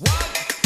What?